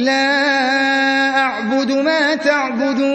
لا أعبد ما تعبدون